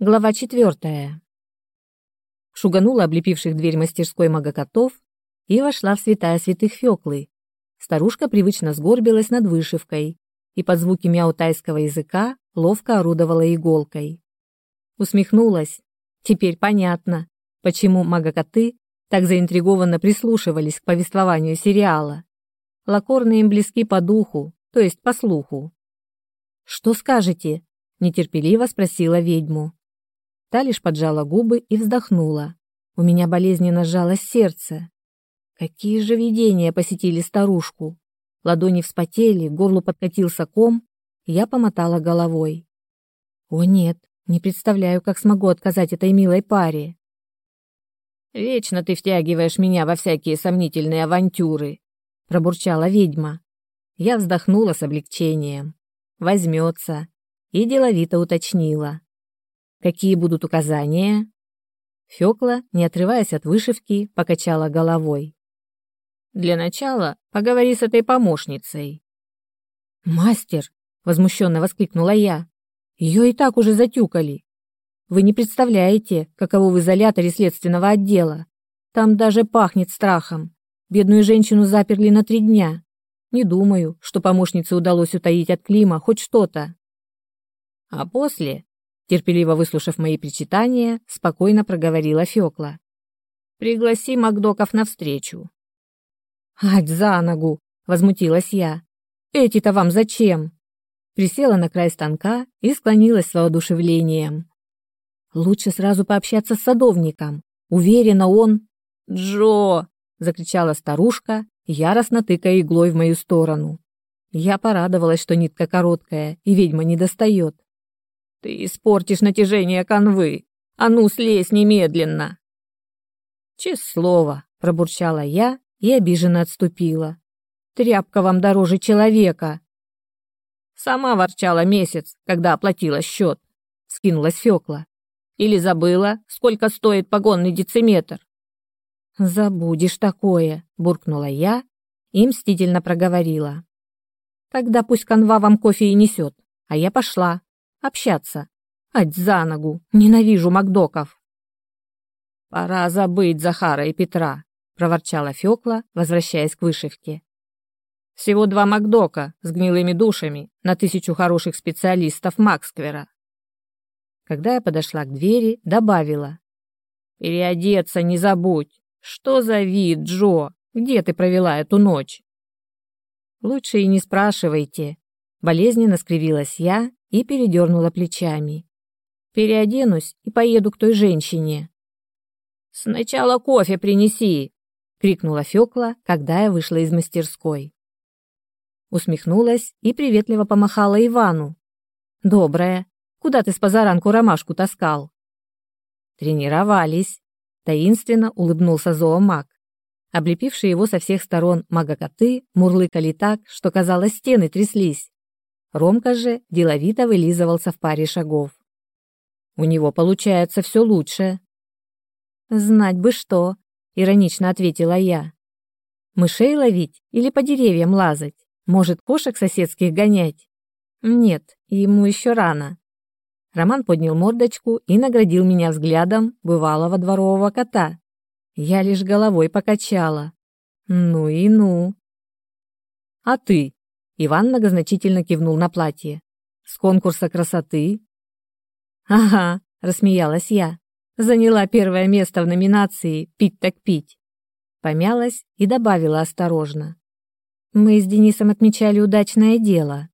Глава четвертая. Шуганула облепивших дверь мастерской магокотов и вошла в святая святых Фёклы. Старушка привычно сгорбилась над вышивкой и под звуки мяутайского языка ловко орудовала иголкой. Усмехнулась. Теперь понятно, почему магокоты так заинтригованно прислушивались к повествованию сериала. Лакорны им близки по духу, то есть по слуху. «Что скажете?» – нетерпеливо спросила ведьму. Та лишь поджала губы и вздохнула. У меня болезненно сжалось сердце. Какие же видения посетили старушку? Ладони вспотели, горлу подкатился ком, я помотала головой. О нет, не представляю, как смогу отказать этой милой паре. Вечно ты втягиваешь меня во всякие сомнительные авантюры, пробурчала ведьма. Я вздохнула с облегчением. Возьмется. И деловито уточнила. Какие будут указания? Фёкла, не отрываясь от вышивки, покачала головой. Для начала поговори с этой помощницей. Мастер, возмущенно воскликнула я. Ее и так уже затюкали. Вы не представляете, каково в изоляторе следственного отдела. Там даже пахнет страхом. Бедную женщину заперли на три дня. Не думаю, что помощнице удалось утаить от Клима хоть что-то. А после терпеливо выслушав мои причитания, спокойно проговорила Фёкла. Пригласи Макдоков на встречу. Ать за ногу, возмутилась я. Эти-то вам зачем? Присела на край станка и склонилась с воодушевлением. Лучше сразу пообщаться с садовником. Уверена, он Джо, закричала старушка, яростно тыкая иглой в мою сторону. Я порадовалась, что нитка короткая и ведьма не достает. Ты испортишь натяжение канвы. А ну, слезь немедленно. Честное слово, пробурчала я и обиженно отступила. Тряпка вам дороже человека. Сама ворчала месяц, когда оплатила счет. Скинулась Фёкла. Или забыла, сколько стоит погонный дециметр? Забудешь такое, буркнула я и мстительно проговорила. Тогда пусть канва вам кофе и несет, а я пошла общаться. Ать за ногу, ненавижу Макдоков. Пора забыть Захара и Петра, проворчала Фёкла, возвращаясь к вышивке. Всего два Макдока с гнилыми душами на тысячу хороших специалистов Максквера. Когда я подошла к двери, добавила. «Переодеться не забудь. Что за вид, Джо? Где ты провела эту ночь?» «Лучше и не спрашивайте». Болезненно скривилась я и передернула плечами. Переоденусь и поеду к той женщине. Сначала кофе принеси, крикнула Фёкла, когда я вышла из мастерской. Усмехнулась и приветливо помахала Ивану. Добрая. Куда ты с позаранку ромашку таскал? Тренировались. Таинственно улыбнулся зоомаг. Облепившие его со всех сторон магокоты мурлыкали так, что казалось стены тряслись. Ромка же деловито вылизывался в паре шагов. У него получается все лучше. Знать бы что, иронично ответила я. Мышей ловить или по деревьям лазать? Может, кошек соседских гонять? Нет, ему еще рано. Роман поднял мордочку и наградил меня взглядом бывалого дворового кота. Я лишь головой покачала. Ну и ну. А ты? Иван многозначительно кивнул на платье. С конкурса красоты? Ага, рассмеялась я. Заняла первое место в номинации «Пить так пить». Помялась и добавила осторожно. Мы с Денисом отмечали удачное дело.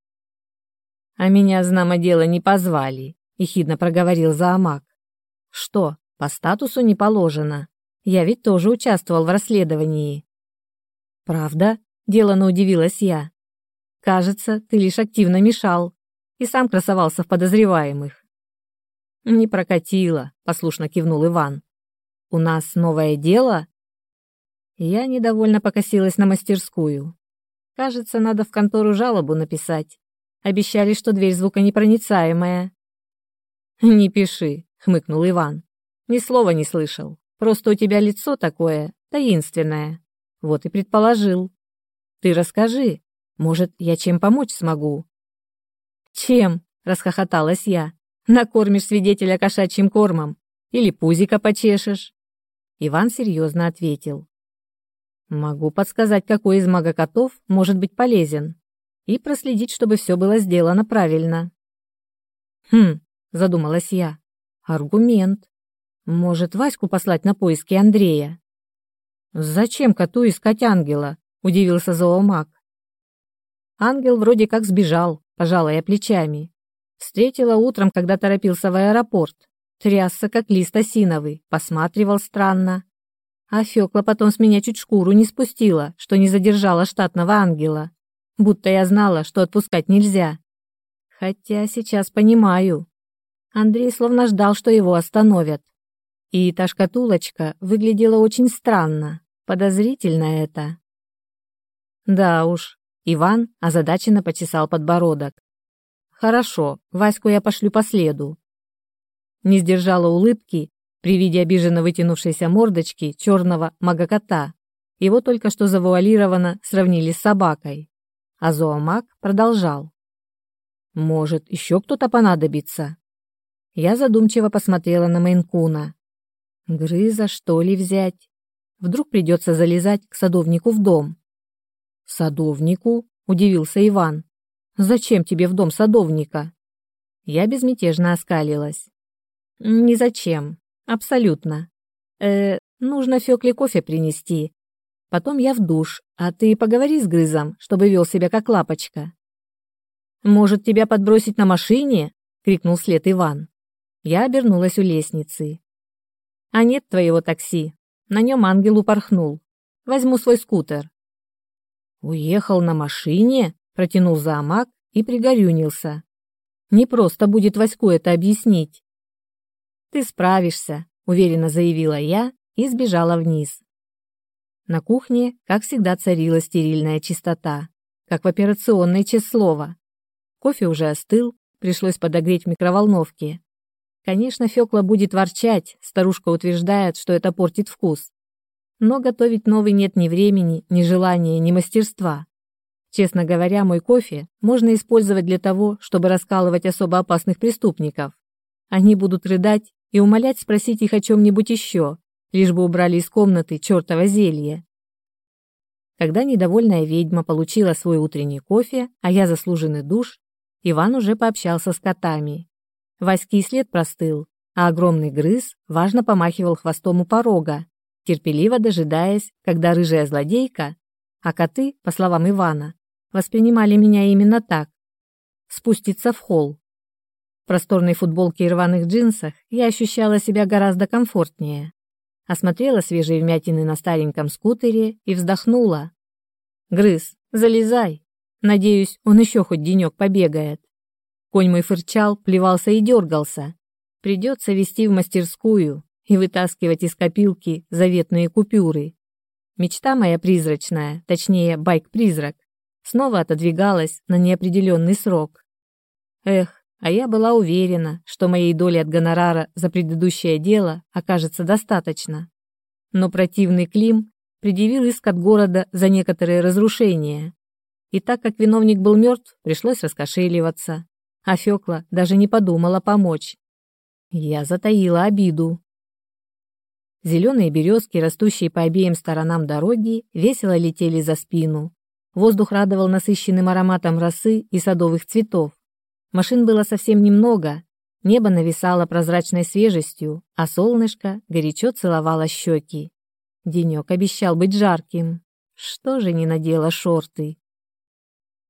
А меня знамо дело не позвали, ехидно проговорил Заамак. Что, по статусу не положено? Я ведь тоже участвовал в расследовании. Правда? Делано удивилась я. Кажется, ты лишь активно мешал и сам красовался в подозреваемых. Не прокатило, послушно кивнул Иван. У нас новое дело? Я недовольно покосилась на мастерскую. Кажется, надо в контору жалобу написать. Обещали, что дверь звуконепроницаемая. Не пиши, хмыкнул Иван. Ни слова не слышал. Просто у тебя лицо такое таинственное. Вот и предположил. Ты расскажи, может, я чем помочь смогу? Чем? расхохоталась я. Накормишь свидетеля кошачьим кормом или пузика почешешь?» Иван серьезно ответил. «Могу подсказать, какой из магокотов может быть полезен, и проследить, чтобы все было сделано правильно». «Хм», — задумалась я, — «аргумент. Может, Ваську послать на поиски Андрея?» «Зачем коту искать ангела?» — удивился зоомаг. Ангел вроде как сбежал, пожала я плечами. Встретила утром, когда торопился в аэропорт. Трясся, как лист осиновый, посматривал странно. А Фёкла потом с меня чуть шкуру не спустила, что не задержала штатного ангела. Будто я знала, что отпускать нельзя. Хотя сейчас понимаю. Андрей словно ждал, что его остановят. И та шкатулочка выглядела очень странно. Подозрительно это. Да уж, Иван озадаченно почесал подбородок. Хорошо, Ваську я пошлю по следу. Не сдержала улыбки при виде обиженно вытянувшейся мордочки черного магокота. Его только что завуалированно сравнили с собакой. А зоомаг продолжал. Может, еще кто-то понадобится? Я задумчиво посмотрела на Мейнкуна. Грыза, что ли, взять? Вдруг придется залезать к садовнику в дом. Садовнику? Удивился Иван. Зачем тебе в дом садовника? Я безмятежно оскалилась. Ни зачем. Абсолютно. Э, нужно Фёкле кофе принести. Потом я в душ, а ты поговори с Грызом, чтобы вел себя как лапочка. Может, тебя подбросить на машине? крикнул след Иван. Я обернулась у лестницы. А нет твоего такси. На нем ангел упорхнул. Возьму свой скутер. Уехал на машине? протянул зоомаг и пригорюнился. Не просто будет Ваську это объяснить. Ты справишься, уверенно заявила я и сбежала вниз. На кухне, как всегда, царила стерильная чистота, как в операционной честь слова. Кофе уже остыл, пришлось подогреть в микроволновке. Конечно, Фёкла будет ворчать, старушка утверждает, что это портит вкус. Но готовить новый нет ни времени, ни желания, ни мастерства. Честно говоря, мой кофе можно использовать для того, чтобы раскалывать особо опасных преступников. Они будут рыдать и умолять спросить их о чем-нибудь еще, лишь бы убрали из комнаты чертово зелье. Когда недовольная ведьма получила свой утренний кофе, а я заслуженный душ, Иван уже пообщался с котами. Васький след простыл, а огромный грыз важно помахивал хвостом у порога, терпеливо дожидаясь, когда рыжая злодейка, а коты, по словам Ивана, воспринимали меня именно так. Спуститься в холл. В просторной футболке и рваных джинсах я ощущала себя гораздо комфортнее. Осмотрела свежие вмятины на стареньком скутере и вздохнула. «Грыз, залезай. Надеюсь, он еще хоть денек побегает». Конь мой фырчал, плевался и дергался. Придется вести в мастерскую и вытаскивать из копилки заветные купюры. Мечта моя призрачная, точнее, байк-призрак, снова отодвигалась на неопределенный срок. Эх, а я была уверена, что моей доли от гонорара за предыдущее дело окажется достаточно. Но противный Клим предъявил иск от города за некоторые разрушения. И так как виновник был мертв, пришлось раскошеливаться. А Фёкла даже не подумала помочь. Я затаила обиду. Зеленые березки, растущие по обеим сторонам дороги, весело летели за спину, Воздух радовал насыщенным ароматом росы и садовых цветов. Машин было совсем немного, небо нависало прозрачной свежестью, а солнышко горячо целовало щеки. Денек обещал быть жарким. Что же не надела шорты?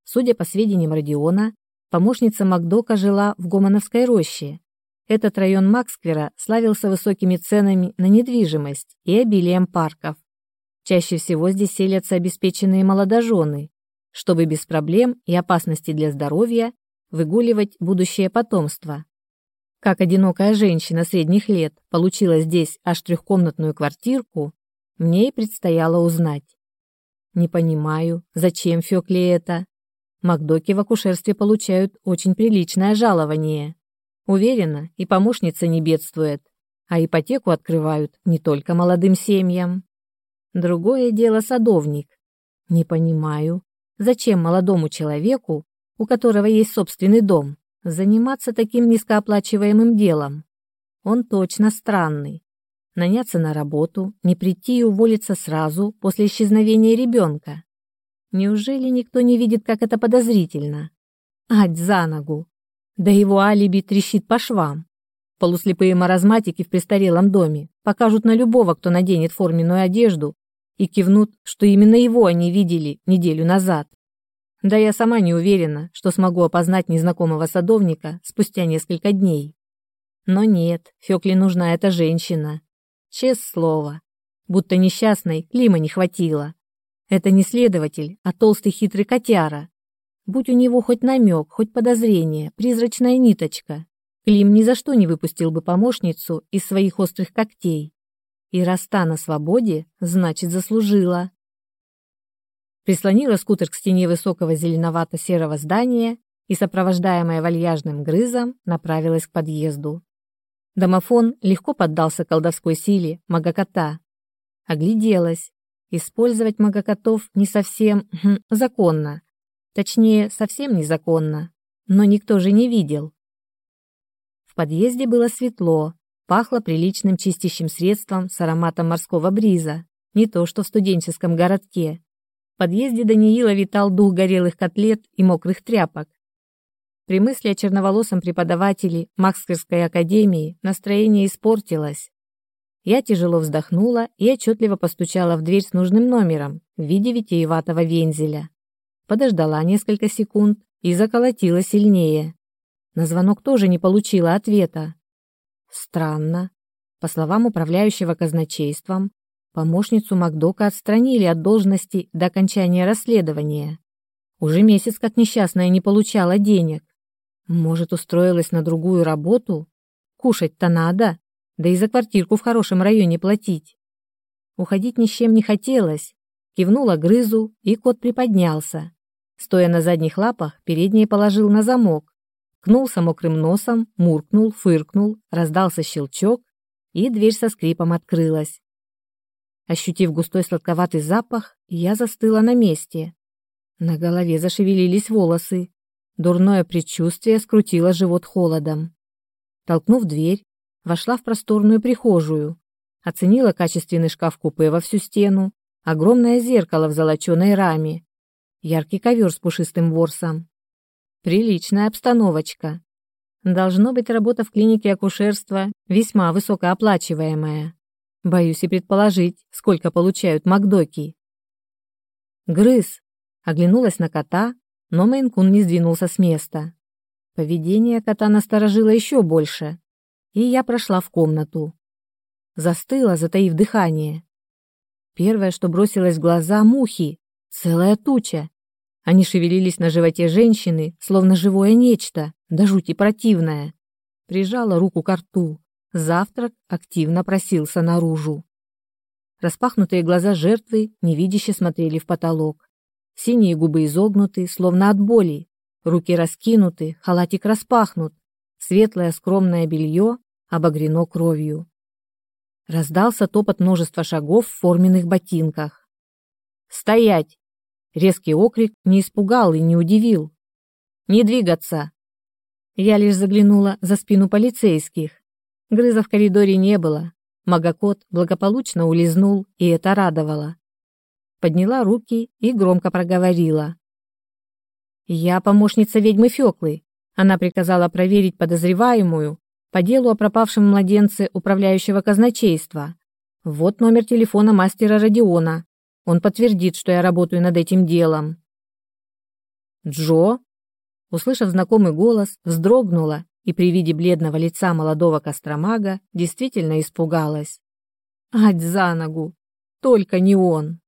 Судя по сведениям Родиона, помощница Макдока жила в Гомоновской роще. Этот район Максквера славился высокими ценами на недвижимость и обилием парков. Чаще всего здесь селятся обеспеченные молодожены, чтобы без проблем и опасности для здоровья выгуливать будущее потомство. Как одинокая женщина средних лет получила здесь аж трехкомнатную квартирку, мне и предстояло узнать. Не понимаю, зачем Фёкле это? Макдоки в акушерстве получают очень приличное жалование. Уверена, и помощница не бедствует, а ипотеку открывают не только молодым семьям. Другое дело садовник. Не понимаю, зачем молодому человеку, у которого есть собственный дом, Заниматься таким низкооплачиваемым делом. Он точно странный. Наняться на работу, не прийти и уволиться сразу после исчезновения ребенка. Неужели никто не видит, как это подозрительно? Ать за ногу. Да его алиби трещит по швам. Полуслепые маразматики в престарелом доме покажут на любого, кто наденет форменную одежду, и кивнут, что именно его они видели неделю назад. Да я сама не уверена, что смогу опознать незнакомого садовника спустя несколько дней. Но нет, Фёкле нужна эта женщина. Честное слово. Будто несчастной Клима не хватило. Это не следователь, а толстый хитрый котяра. Будь у него хоть намек, хоть подозрение, призрачная ниточка, Клим ни за что не выпустил бы помощницу из своих острых когтей. И раз та на свободе, значит, заслужила. Прислонила скутер к стене высокого зеленовато-серого здания и, сопровождаемая вальяжным грызом, направилась к подъезду. Домофон легко поддался колдовской силе магокота. Огляделась. Использовать магокотов не совсем хм, законно. Точнее, совсем незаконно. Но никто же не видел. В подъезде было светло, пахло приличным чистящим средством с ароматом морского бриза, не то что в студенческом городке. В подъезде Даниила витал дух горелых котлет и мокрых тряпок. При мысли о черноволосом преподавателе Макстерской академии настроение испортилось. Я тяжело вздохнула и отчетливо постучала в дверь с нужным номером в виде витиеватого вензеля. Подождала несколько секунд и заколотила сильнее. На звонок тоже не получила ответа. Странно. По словам управляющего казначейством, помощницу Макдока отстранили от должности до окончания расследования. Уже месяц как несчастная не получала денег. Может, устроилась на другую работу? Кушать-то надо, да и за квартирку в хорошем районе платить. Уходить ни с чем не хотелось. Кивнула грызу, и кот приподнялся. Стоя на задних лапах, передние положил на замок, ткнулся мокрым носом, муркнул, фыркнул, раздался щелчок, и дверь со скрипом открылась. Ощутив густой сладковатый запах, я застыла на месте. На голове зашевелились волосы. Дурное предчувствие скрутило живот холодом. Толкнув дверь, вошла в просторную прихожую, оценила качественный шкаф-купе во всю стену, огромное зеркало в золоченой раме, яркий ковер с пушистым ворсом, Приличная обстановочка. Должно быть, работа в клинике акушерства весьма высокооплачиваемая. Боюсь и предположить, сколько получают Макдоки. Грыз. Оглянулась на кота, но Мейнкун не сдвинулся с места. Поведение кота насторожило еще больше, и я прошла в комнату. Застыла, затаив дыхание. Первое, что бросилось в глаза — мухи. Целая туча. Они шевелились на животе женщины, словно живое нечто, да жути противное. Прижала руку к рту. Завтрак активно просился наружу. Распахнутые глаза жертвы невидяще смотрели в потолок. Синие губы изогнуты, словно от боли. Руки раскинуты, халатик распахнут. Светлое скромное белье обогрено кровью. Раздался топот множества шагов в форменных ботинках. «Стоять!» Резкий окрик не испугал и не удивил. «Не двигаться!» Я лишь заглянула за спину полицейских. Грыза в коридоре не было. Магокот благополучно улизнул, и это радовало. Подняла руки и громко проговорила. «Я помощница ведьмы Феклы. Она приказала проверить подозреваемую по делу о пропавшем младенце управляющего казначейства. Вот номер телефона мастера Родиона. Он подтвердит, что я работаю над этим делом. Джо, услышав знакомый голос, вздрогнула и при виде бледного лица молодого костромага действительно испугалась. Ать за ногу! Только не он!